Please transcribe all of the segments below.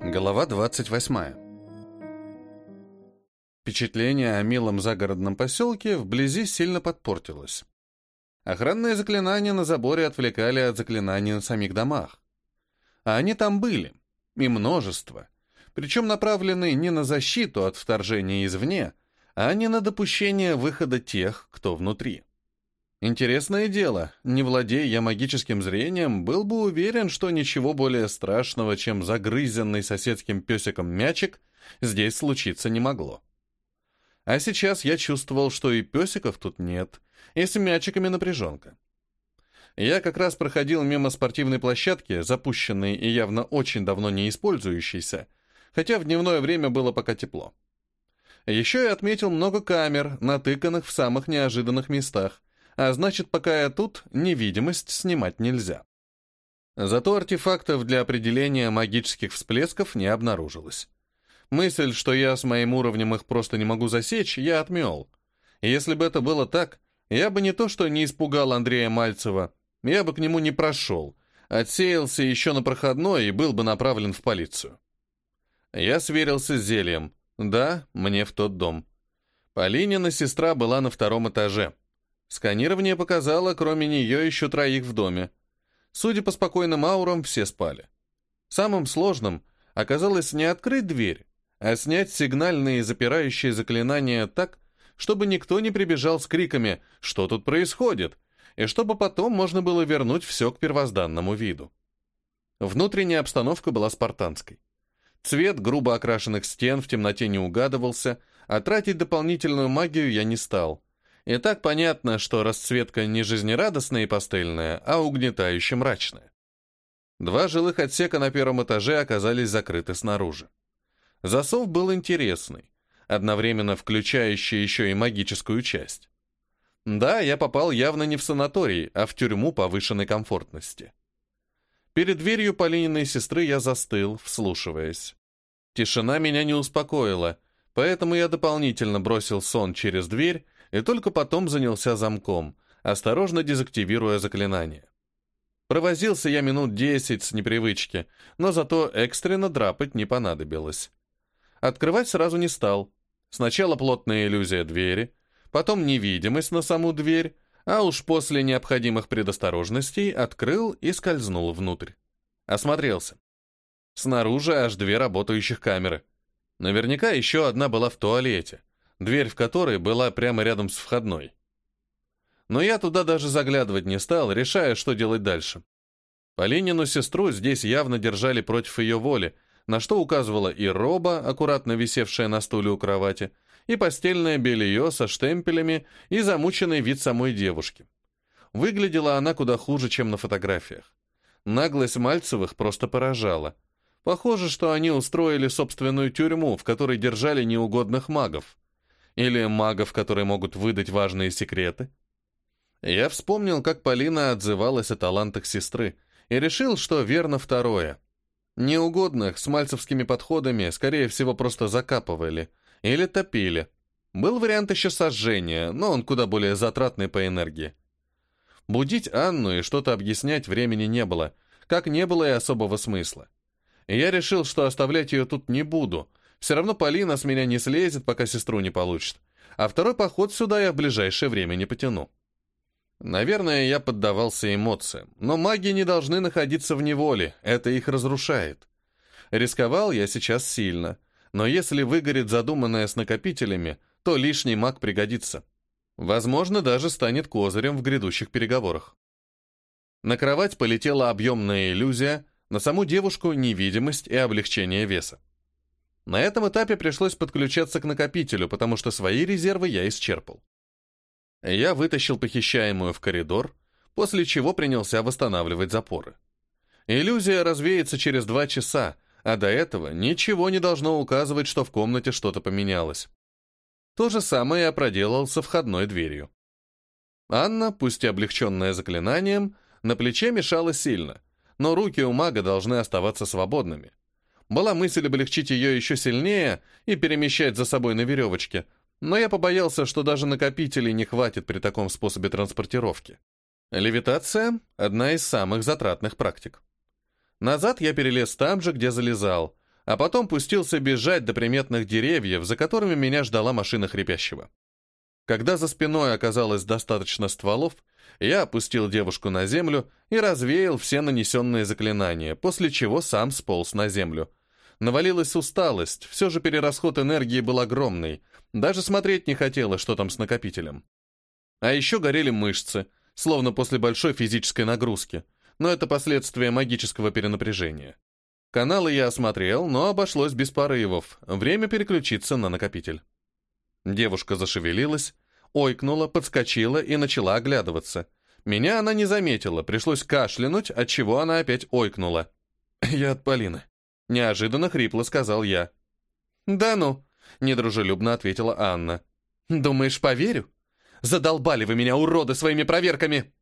Глава 28. Впечатление о милом загородном поселке вблизи сильно подпортилось. Охранные заклинания на заборе отвлекали от заклинаний на самих домах. А они там были, и множество, причем направленные не на защиту от вторжения извне, а не на допущение выхода тех, кто внутри. Интересное дело, не владея я магическим зрением, был бы уверен, что ничего более страшного, чем загрызенный соседским песиком мячик, здесь случиться не могло. А сейчас я чувствовал, что и песиков тут нет, и с мячиками напряженка. Я как раз проходил мимо спортивной площадки, запущенной и явно очень давно не использующейся, хотя в дневное время было пока тепло. Еще я отметил много камер, натыканных в самых неожиданных местах, а значит, пока я тут, невидимость снимать нельзя. Зато артефактов для определения магических всплесков не обнаружилось. Мысль, что я с моим уровнем их просто не могу засечь, я отмел. Если бы это было так, я бы не то что не испугал Андрея Мальцева, я бы к нему не прошел, отсеялся еще на проходной и был бы направлен в полицию. Я сверился с зельем. Да, мне в тот дом. Полинина сестра была на втором этаже. Сканирование показало, кроме нее, еще троих в доме. Судя по спокойным аурам, все спали. Самым сложным оказалось не открыть дверь, а снять сигнальные запирающие заклинания так, чтобы никто не прибежал с криками «Что тут происходит?», и чтобы потом можно было вернуть все к первозданному виду. Внутренняя обстановка была спартанской. Цвет грубо окрашенных стен в темноте не угадывался, а тратить дополнительную магию я не стал — и так понятно, что расцветка не жизнерадостная и пастельная, а угнетающе мрачная. Два жилых отсека на первом этаже оказались закрыты снаружи. Засов был интересный, одновременно включающий еще и магическую часть. Да, я попал явно не в санаторий, а в тюрьму повышенной комфортности. Перед дверью Полининой сестры я застыл, вслушиваясь. Тишина меня не успокоила, поэтому я дополнительно бросил сон через дверь и только потом занялся замком, осторожно дезактивируя заклинание. Провозился я минут десять с непривычки, но зато экстренно драпать не понадобилось. Открывать сразу не стал. Сначала плотная иллюзия двери, потом невидимость на саму дверь, а уж после необходимых предосторожностей открыл и скользнул внутрь. Осмотрелся. Снаружи аж две работающих камеры. Наверняка еще одна была в туалете дверь в которой была прямо рядом с входной. Но я туда даже заглядывать не стал, решая, что делать дальше. Полинину сестру здесь явно держали против ее воли, на что указывала и роба, аккуратно висевшая на стуле у кровати, и постельное белье со штемпелями, и замученный вид самой девушки. Выглядела она куда хуже, чем на фотографиях. Наглость Мальцевых просто поражала. Похоже, что они устроили собственную тюрьму, в которой держали неугодных магов. Или магов, которые могут выдать важные секреты? Я вспомнил, как Полина отзывалась о талантах сестры, и решил, что верно второе. Неугодных с мальцевскими подходами, скорее всего, просто закапывали или топили. Был вариант еще сожжения, но он куда более затратный по энергии. Будить Анну и что-то объяснять времени не было, как не было и особого смысла. я решил, что оставлять ее тут не буду, все равно Полина с меня не слезет, пока сестру не получит. А второй поход сюда я в ближайшее время не потяну. Наверное, я поддавался эмоциям, но маги не должны находиться в неволе, это их разрушает. Рисковал я сейчас сильно, но если выгорит задуманное с накопителями, то лишний маг пригодится. Возможно, даже станет козырем в грядущих переговорах. На кровать полетела объемная иллюзия, на саму девушку невидимость и облегчение веса. На этом этапе пришлось подключаться к накопителю, потому что свои резервы я исчерпал. Я вытащил похищаемую в коридор, после чего принялся восстанавливать запоры. Иллюзия развеется через два часа, а до этого ничего не должно указывать, что в комнате что-то поменялось. То же самое я проделал со входной дверью. Анна, пусть и облегченная заклинанием, на плече мешала сильно, но руки у мага должны оставаться свободными. Была мысль облегчить ее еще сильнее и перемещать за собой на веревочке, но я побоялся, что даже накопителей не хватит при таком способе транспортировки. Левитация — одна из самых затратных практик. Назад я перелез там же, где залезал, а потом пустился бежать до приметных деревьев, за которыми меня ждала машина хрипящего. Когда за спиной оказалось достаточно стволов, я опустил девушку на землю и развеял все нанесенные заклинания, после чего сам сполз на землю. Навалилась усталость, все же перерасход энергии был огромный, даже смотреть не хотелось, что там с накопителем. А еще горели мышцы, словно после большой физической нагрузки, но это последствия магического перенапряжения. Каналы я осмотрел, но обошлось без порывов. Время переключиться на накопитель. Девушка зашевелилась, ойкнула, подскочила и начала оглядываться. Меня она не заметила, пришлось кашлянуть, отчего она опять ойкнула. «Я от Полины», — неожиданно хрипло сказал я. «Да ну», — недружелюбно ответила Анна. «Думаешь, поверю? Задолбали вы меня, уроды, своими проверками!»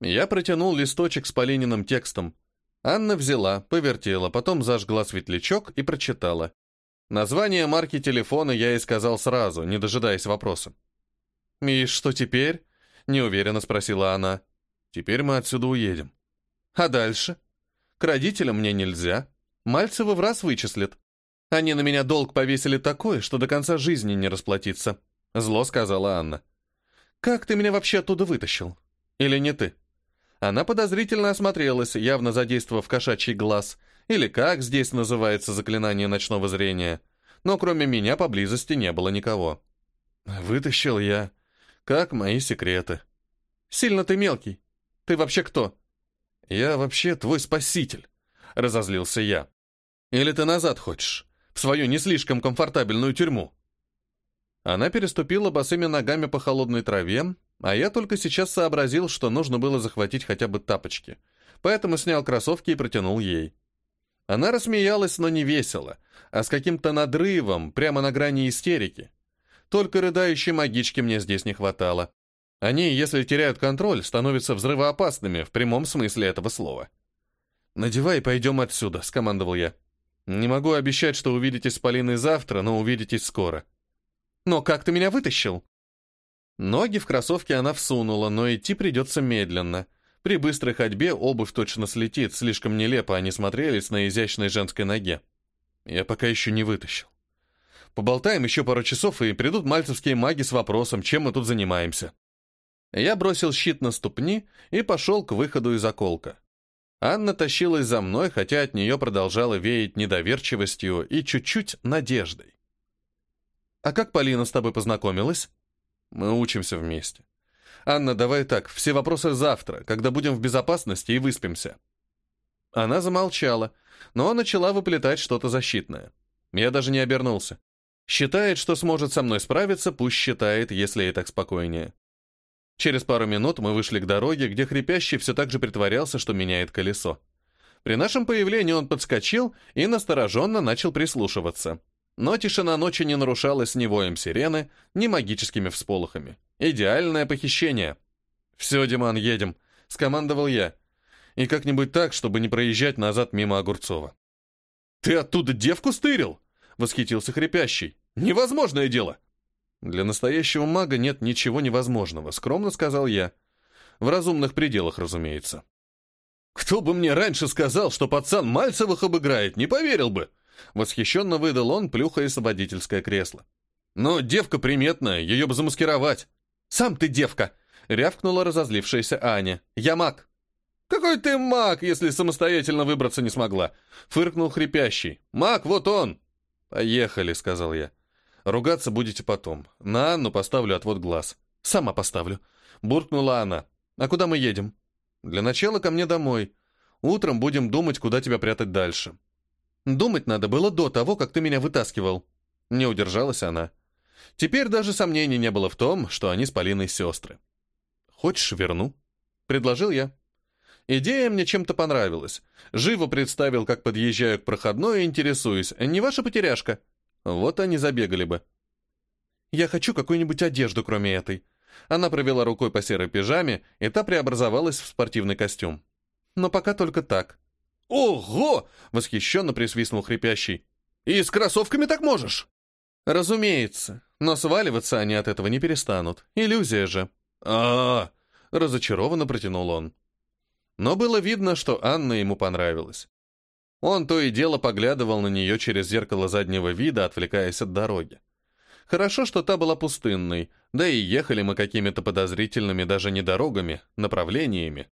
Я протянул листочек с Полининым текстом. Анна взяла, повертела, потом зажгла светлячок и прочитала. Название марки телефона я ей сказал сразу, не дожидаясь вопроса. «И что теперь?» — неуверенно спросила она. «Теперь мы отсюда уедем». «А дальше?» «К родителям мне нельзя. Мальцевы в раз вычислят. Они на меня долг повесили такой, что до конца жизни не расплатиться», — зло сказала Анна. «Как ты меня вообще оттуда вытащил? Или не ты?» Она подозрительно осмотрелась, явно задействовав кошачий глаз, или как здесь называется заклинание ночного зрения, но кроме меня поблизости не было никого. Вытащил я. Как мои секреты. Сильно ты мелкий. Ты вообще кто? Я вообще твой спаситель, разозлился я. Или ты назад хочешь, в свою не слишком комфортабельную тюрьму? Она переступила босыми ногами по холодной траве, а я только сейчас сообразил, что нужно было захватить хотя бы тапочки, поэтому снял кроссовки и протянул ей. Она рассмеялась, но не весело, а с каким-то надрывом, прямо на грани истерики. Только рыдающей магички мне здесь не хватало. Они, если теряют контроль, становятся взрывоопасными в прямом смысле этого слова. «Надевай, пойдем отсюда», — скомандовал я. «Не могу обещать, что увидитесь с Полиной завтра, но увидитесь скоро». «Но как ты меня вытащил?» Ноги в кроссовки она всунула, но идти придется медленно. При быстрой ходьбе обувь точно слетит, слишком нелепо они смотрелись на изящной женской ноге. Я пока еще не вытащил. Поболтаем еще пару часов, и придут мальцевские маги с вопросом, чем мы тут занимаемся. Я бросил щит на ступни и пошел к выходу из околка. Анна тащилась за мной, хотя от нее продолжала веять недоверчивостью и чуть-чуть надеждой. «А как Полина с тобой познакомилась?» Мы учимся вместе. Анна, давай так, все вопросы завтра, когда будем в безопасности и выспимся. Она замолчала, но начала выплетать что-то защитное. Я даже не обернулся. Считает, что сможет со мной справиться, пусть считает, если ей так спокойнее. Через пару минут мы вышли к дороге, где хрипящий все так же притворялся, что меняет колесо. При нашем появлении он подскочил и настороженно начал прислушиваться. Но тишина ночи не нарушалась ни воем сирены, ни магическими всполохами. Идеальное похищение. «Все, Диман, едем», — скомандовал я. «И как-нибудь так, чтобы не проезжать назад мимо Огурцова». «Ты оттуда девку стырил?» — восхитился хрипящий. «Невозможное дело!» «Для настоящего мага нет ничего невозможного», — скромно сказал я. «В разумных пределах, разумеется». «Кто бы мне раньше сказал, что пацан Мальцевых обыграет, не поверил бы!» Восхищенно выдал он, плюхаясь в водительское кресло. «Но девка приметная, ее бы замаскировать». «Сам ты девка!» — рявкнула разозлившаяся Аня. «Я маг». «Какой ты маг, если самостоятельно выбраться не смогла?» — фыркнул хрипящий. «Маг, вот он!» «Поехали», — сказал я. «Ругаться будете потом. На Анну поставлю отвод глаз». «Сама поставлю», — буркнула она. «А куда мы едем?» «Для начала ко мне домой. Утром будем думать, куда тебя прятать дальше». Думать надо было до того, как ты меня вытаскивал. Не удержалась она. Теперь даже сомнений не было в том, что они с Полиной сестры. «Хочешь, верну?» — предложил я. Идея мне чем-то понравилась. Живо представил, как подъезжаю к проходной и интересуюсь, не ваша потеряшка? Вот они забегали бы. Я хочу какую-нибудь одежду, кроме этой. Она провела рукой по серой пижаме, и та преобразовалась в спортивный костюм. Но пока только так. «Ого!» — восхищенно присвистнул хрипящий. «И с кроссовками так можешь?» «Разумеется, но сваливаться они от этого не перестанут. Иллюзия же». А, -а, -а разочарованно протянул он. Но было видно, что Анна ему понравилась. Он то и дело поглядывал на нее через зеркало заднего вида, отвлекаясь от дороги. Хорошо, что та была пустынной, да и ехали мы какими-то подозрительными даже не дорогами, направлениями.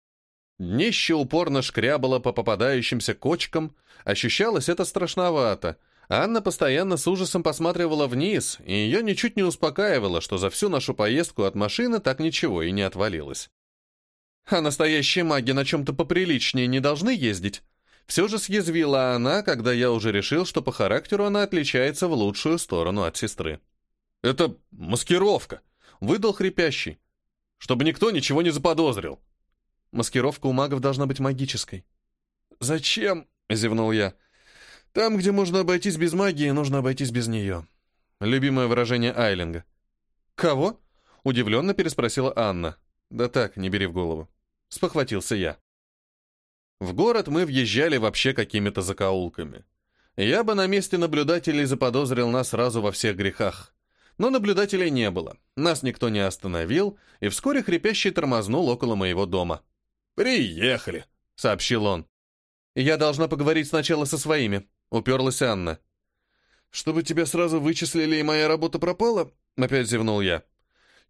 Днище упорно шкрябало по попадающимся кочкам, ощущалось это страшновато. Анна постоянно с ужасом посматривала вниз, и ее ничуть не успокаивало, что за всю нашу поездку от машины так ничего и не отвалилось. «А настоящие маги на чем-то поприличнее не должны ездить?» Все же съязвила она, когда я уже решил, что по характеру она отличается в лучшую сторону от сестры. «Это маскировка», — выдал хрипящий, «чтобы никто ничего не заподозрил». Маскировка у магов должна быть магической. «Зачем?» — зевнул я. «Там, где можно обойтись без магии, нужно обойтись без нее». Любимое выражение Айлинга. «Кого?» — удивленно переспросила Анна. «Да так, не бери в голову». Спохватился я. В город мы въезжали вообще какими-то закоулками. Я бы на месте наблюдателей заподозрил нас сразу во всех грехах. Но наблюдателей не было, нас никто не остановил, и вскоре хрипящий тормознул около моего дома. «Приехали», — сообщил он. «Я должна поговорить сначала со своими», — уперлась Анна. «Чтобы тебя сразу вычислили и моя работа пропала?» — опять зевнул я.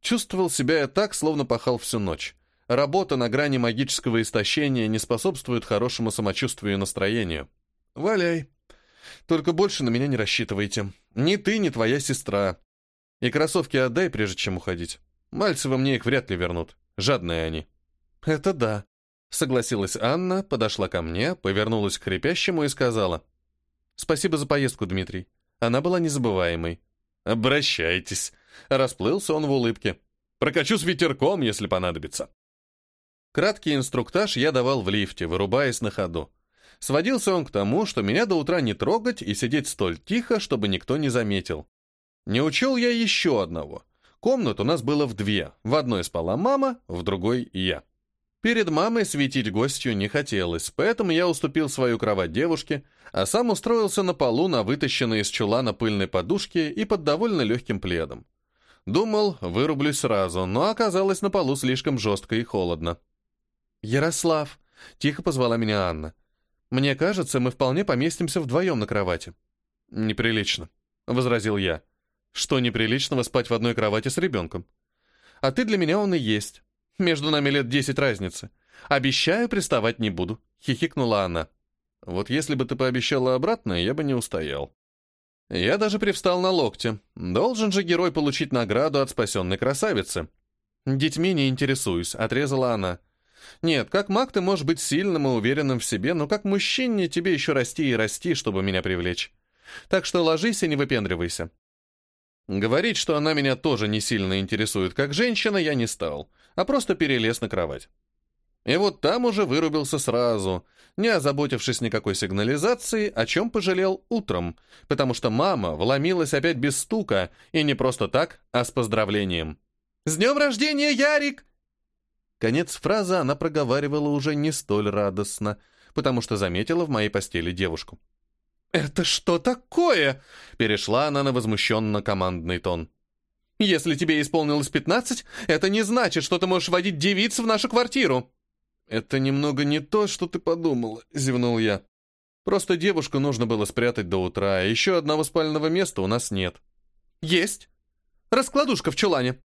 Чувствовал себя я так, словно пахал всю ночь. Работа на грани магического истощения не способствует хорошему самочувствию и настроению. Валяй. Только больше на меня не рассчитывайте. Ни ты, ни твоя сестра. И кроссовки отдай, прежде чем уходить. Мальцева мне их вряд ли вернут. Жадные они. Это да. Согласилась Анна, подошла ко мне, повернулась к хрипящему и сказала. Спасибо за поездку, Дмитрий. Она была незабываемой. Обращайтесь. Расплылся он в улыбке. Прокачу с ветерком, если понадобится. Краткий инструктаж я давал в лифте, вырубаясь на ходу. Сводился он к тому, что меня до утра не трогать и сидеть столь тихо, чтобы никто не заметил. Не учел я еще одного. Комнат у нас было в две. В одной спала мама, в другой — я. Перед мамой светить гостью не хотелось, поэтому я уступил свою кровать девушке, а сам устроился на полу на вытащенной из чулана пыльной подушке и под довольно легким пледом. Думал, вырублюсь сразу, но оказалось на полу слишком жестко и холодно. «Ярослав!» — тихо позвала меня Анна. «Мне кажется, мы вполне поместимся вдвоем на кровати». «Неприлично», — возразил я. «Что неприличного спать в одной кровати с ребенком?» «А ты для меня он и есть. Между нами лет десять разницы. Обещаю, приставать не буду», — хихикнула она. «Вот если бы ты пообещала обратно, я бы не устоял». Я даже привстал на локте. Должен же герой получить награду от спасенной красавицы. «Детьми не интересуюсь», — отрезала она. Нет, как маг ты можешь быть сильным и уверенным в себе, но как мужчине тебе еще расти и расти, чтобы меня привлечь. Так что ложись и не выпендривайся. Говорить, что она меня тоже не сильно интересует как женщина, я не стал, а просто перелез на кровать. И вот там уже вырубился сразу, не озаботившись никакой сигнализацией, о чем пожалел утром, потому что мама вломилась опять без стука, и не просто так, а с поздравлением. «С днем рождения, Ярик!» Конец фразы она проговаривала уже не столь радостно, потому что заметила в моей постели девушку. «Это что такое?» — перешла она на возмущенно-командный тон. «Если тебе исполнилось пятнадцать, это не значит, что ты можешь водить девиц в нашу квартиру». «Это немного не то, что ты подумала», — зевнул я. «Просто девушку нужно было спрятать до утра, а еще одного спального места у нас нет». «Есть. Раскладушка в чулане»,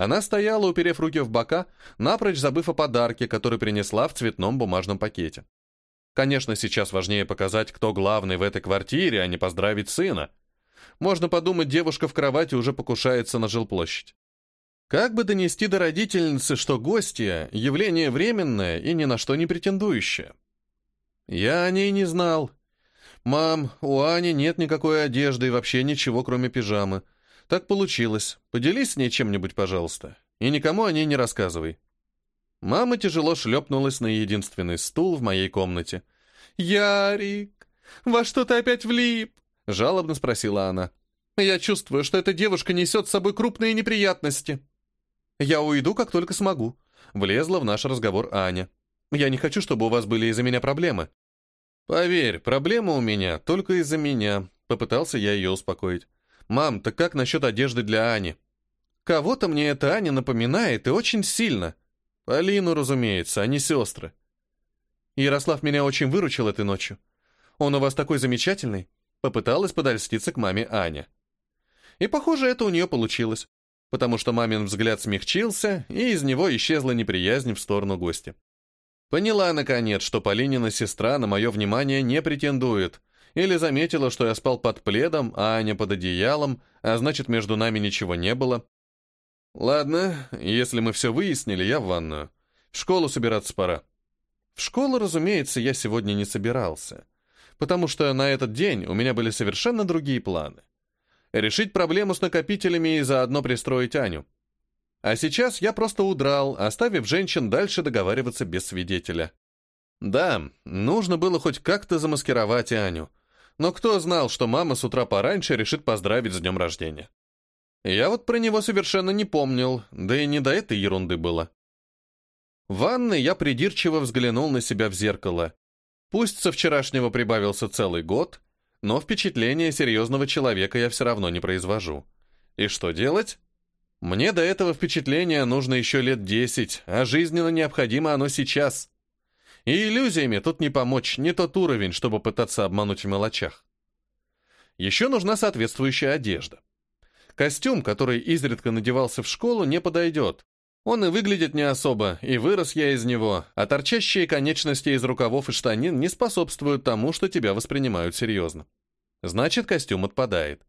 она стояла, уперев руки в бока, напрочь забыв о подарке, который принесла в цветном бумажном пакете. Конечно, сейчас важнее показать, кто главный в этой квартире, а не поздравить сына. Можно подумать, девушка в кровати уже покушается на жилплощадь. Как бы донести до родительницы, что гостья — явление временное и ни на что не претендующее? Я о ней не знал. «Мам, у Ани нет никакой одежды и вообще ничего, кроме пижамы. Так получилось. Поделись с ней чем-нибудь, пожалуйста. И никому о ней не рассказывай. Мама тяжело шлепнулась на единственный стул в моей комнате. «Ярик, во что ты опять влип?» — жалобно спросила она. «Я чувствую, что эта девушка несет с собой крупные неприятности». «Я уйду, как только смогу», — влезла в наш разговор Аня. «Я не хочу, чтобы у вас были из-за меня проблемы». «Поверь, проблема у меня только из-за меня», — попытался я ее успокоить. «Мам, так как насчет одежды для Ани?» «Кого-то мне эта Аня напоминает и очень сильно». «Полину, разумеется, они сестры». Ярослав меня очень выручил этой ночью. Он у вас такой замечательный!» Попыталась подольститься к маме Аня. И, похоже, это у нее получилось, потому что мамин взгляд смягчился, и из него исчезла неприязнь в сторону гостя. Поняла, наконец, что Полинина сестра на мое внимание не претендует, или заметила, что я спал под пледом, а Аня под одеялом, а значит, между нами ничего не было. Ладно, если мы все выяснили, я в ванную. В школу собираться пора. В школу, разумеется, я сегодня не собирался, потому что на этот день у меня были совершенно другие планы. Решить проблему с накопителями и заодно пристроить Аню. А сейчас я просто удрал, оставив женщин дальше договариваться без свидетеля. Да, нужно было хоть как-то замаскировать Аню, но кто знал, что мама с утра пораньше решит поздравить с днем рождения? Я вот про него совершенно не помнил, да и не до этой ерунды было. В ванной я придирчиво взглянул на себя в зеркало. Пусть со вчерашнего прибавился целый год, но впечатление серьезного человека я все равно не произвожу. И что делать? Мне до этого впечатления нужно еще лет десять, а жизненно необходимо оно сейчас. И иллюзиями тут не помочь, не тот уровень, чтобы пытаться обмануть в мелочах. Еще нужна соответствующая одежда. Костюм, который изредка надевался в школу, не подойдет. Он и выглядит не особо, и вырос я из него, а торчащие конечности из рукавов и штанин не способствуют тому, что тебя воспринимают серьезно. Значит, костюм отпадает.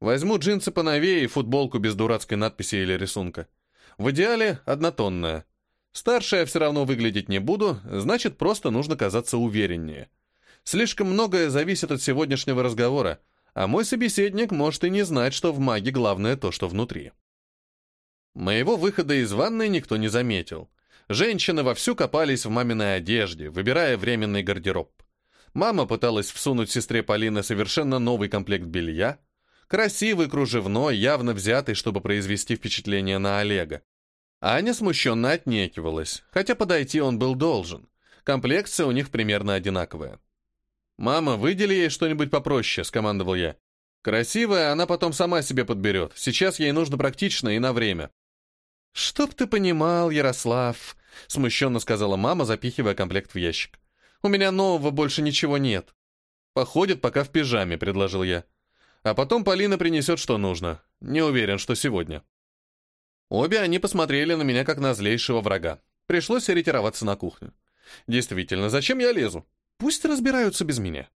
Возьму джинсы поновее и футболку без дурацкой надписи или рисунка. В идеале однотонная. Старше я все равно выглядеть не буду, значит, просто нужно казаться увереннее. Слишком многое зависит от сегодняшнего разговора, а мой собеседник может и не знать, что в маге главное то, что внутри. Моего выхода из ванной никто не заметил. Женщины вовсю копались в маминой одежде, выбирая временный гардероб. Мама пыталась всунуть сестре Полины совершенно новый комплект белья, красивый, кружевной, явно взятый, чтобы произвести впечатление на Олега. Аня смущенно отнекивалась, хотя подойти он был должен. Комплекция у них примерно одинаковая. «Мама, выдели ей что-нибудь попроще», — скомандовал я. «Красивая, она потом сама себе подберет. Сейчас ей нужно практично и на время». «Чтоб ты понимал, Ярослав», — смущенно сказала мама, запихивая комплект в ящик. «У меня нового больше ничего нет». «Походит пока в пижаме», — предложил я. «А потом Полина принесет, что нужно. Не уверен, что сегодня». Обе они посмотрели на меня как на злейшего врага. Пришлось ретироваться на кухню. Действительно, зачем я лезу? Пусть разбираются без меня.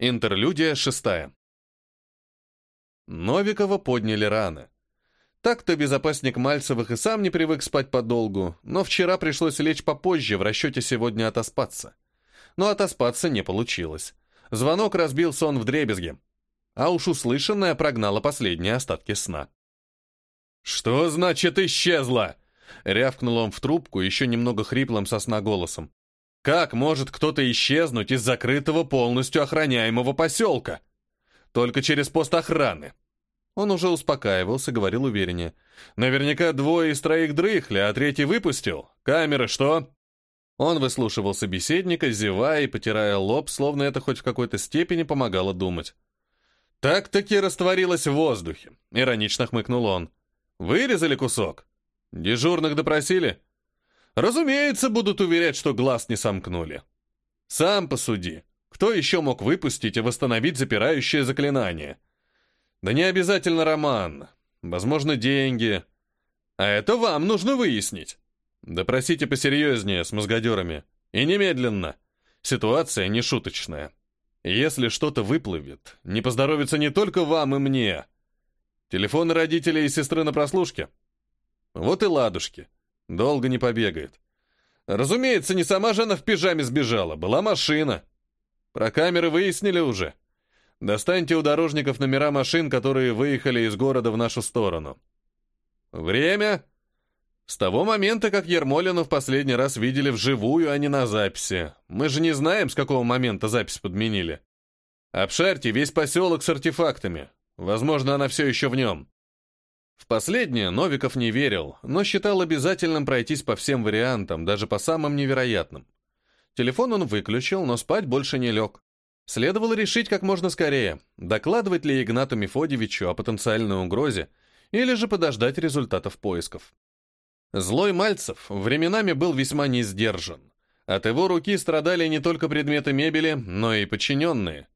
Интерлюдия шестая. Новикова подняли рано. Так-то безопасник Мальцевых и сам не привык спать подолгу, но вчера пришлось лечь попозже, в расчете сегодня отоспаться. Но отоспаться не получилось. Звонок разбил сон в дребезге а уж услышанное прогнало последние остатки сна. «Что значит исчезла?» — рявкнул он в трубку еще немного хриплым сосна голосом. «Как может кто-то исчезнуть из закрытого полностью охраняемого поселка? Только через пост охраны». Он уже успокаивался, говорил увереннее. «Наверняка двое из троих дрыхли, а третий выпустил. Камеры что?» Он выслушивал собеседника, зевая и потирая лоб, словно это хоть в какой-то степени помогало думать. «Так-таки растворилась в воздухе», — иронично хмыкнул он. «Вырезали кусок? Дежурных допросили?» «Разумеется, будут уверять, что глаз не сомкнули. Сам посуди. Кто еще мог выпустить и восстановить запирающее заклинание? Да не обязательно роман. Возможно, деньги. А это вам нужно выяснить. Допросите посерьезнее с мозгодерами. И немедленно. Ситуация не шуточная». Если что-то выплывет, не поздоровится не только вам и мне. Телефоны родителей и сестры на прослушке. Вот и ладушки. Долго не побегает. Разумеется, не сама же она в пижаме сбежала, была машина. Про камеры выяснили уже. Достаньте у дорожников номера машин, которые выехали из города в нашу сторону. Время? С того момента, как Ермолину в последний раз видели вживую, а не на записи. Мы же не знаем, с какого момента запись подменили. Обшарьте весь поселок с артефактами. Возможно, она все еще в нем. В последнее Новиков не верил, но считал обязательным пройтись по всем вариантам, даже по самым невероятным. Телефон он выключил, но спать больше не лег. Следовало решить как можно скорее, докладывать ли Игнату Мефодьевичу о потенциальной угрозе, или же подождать результатов поисков. Злой Мальцев временами был весьма несдержан, От его руки страдали не только предметы мебели, но и подчиненные.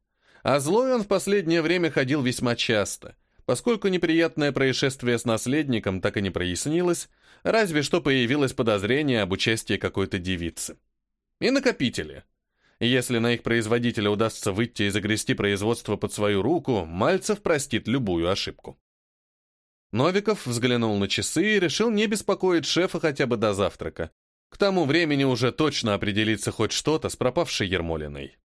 А злой он в последнее время ходил весьма часто, поскольку неприятное происшествие с наследником так и не прояснилось, разве что появилось подозрение об участии какой-то девицы. И накопители. Если на их производителя удастся выйти и загрести производство под свою руку, Мальцев простит любую ошибку. Новиков взглянул на часы и решил не беспокоить шефа хотя бы до завтрака. К тому времени уже точно определится хоть что-то с пропавшей Ермолиной.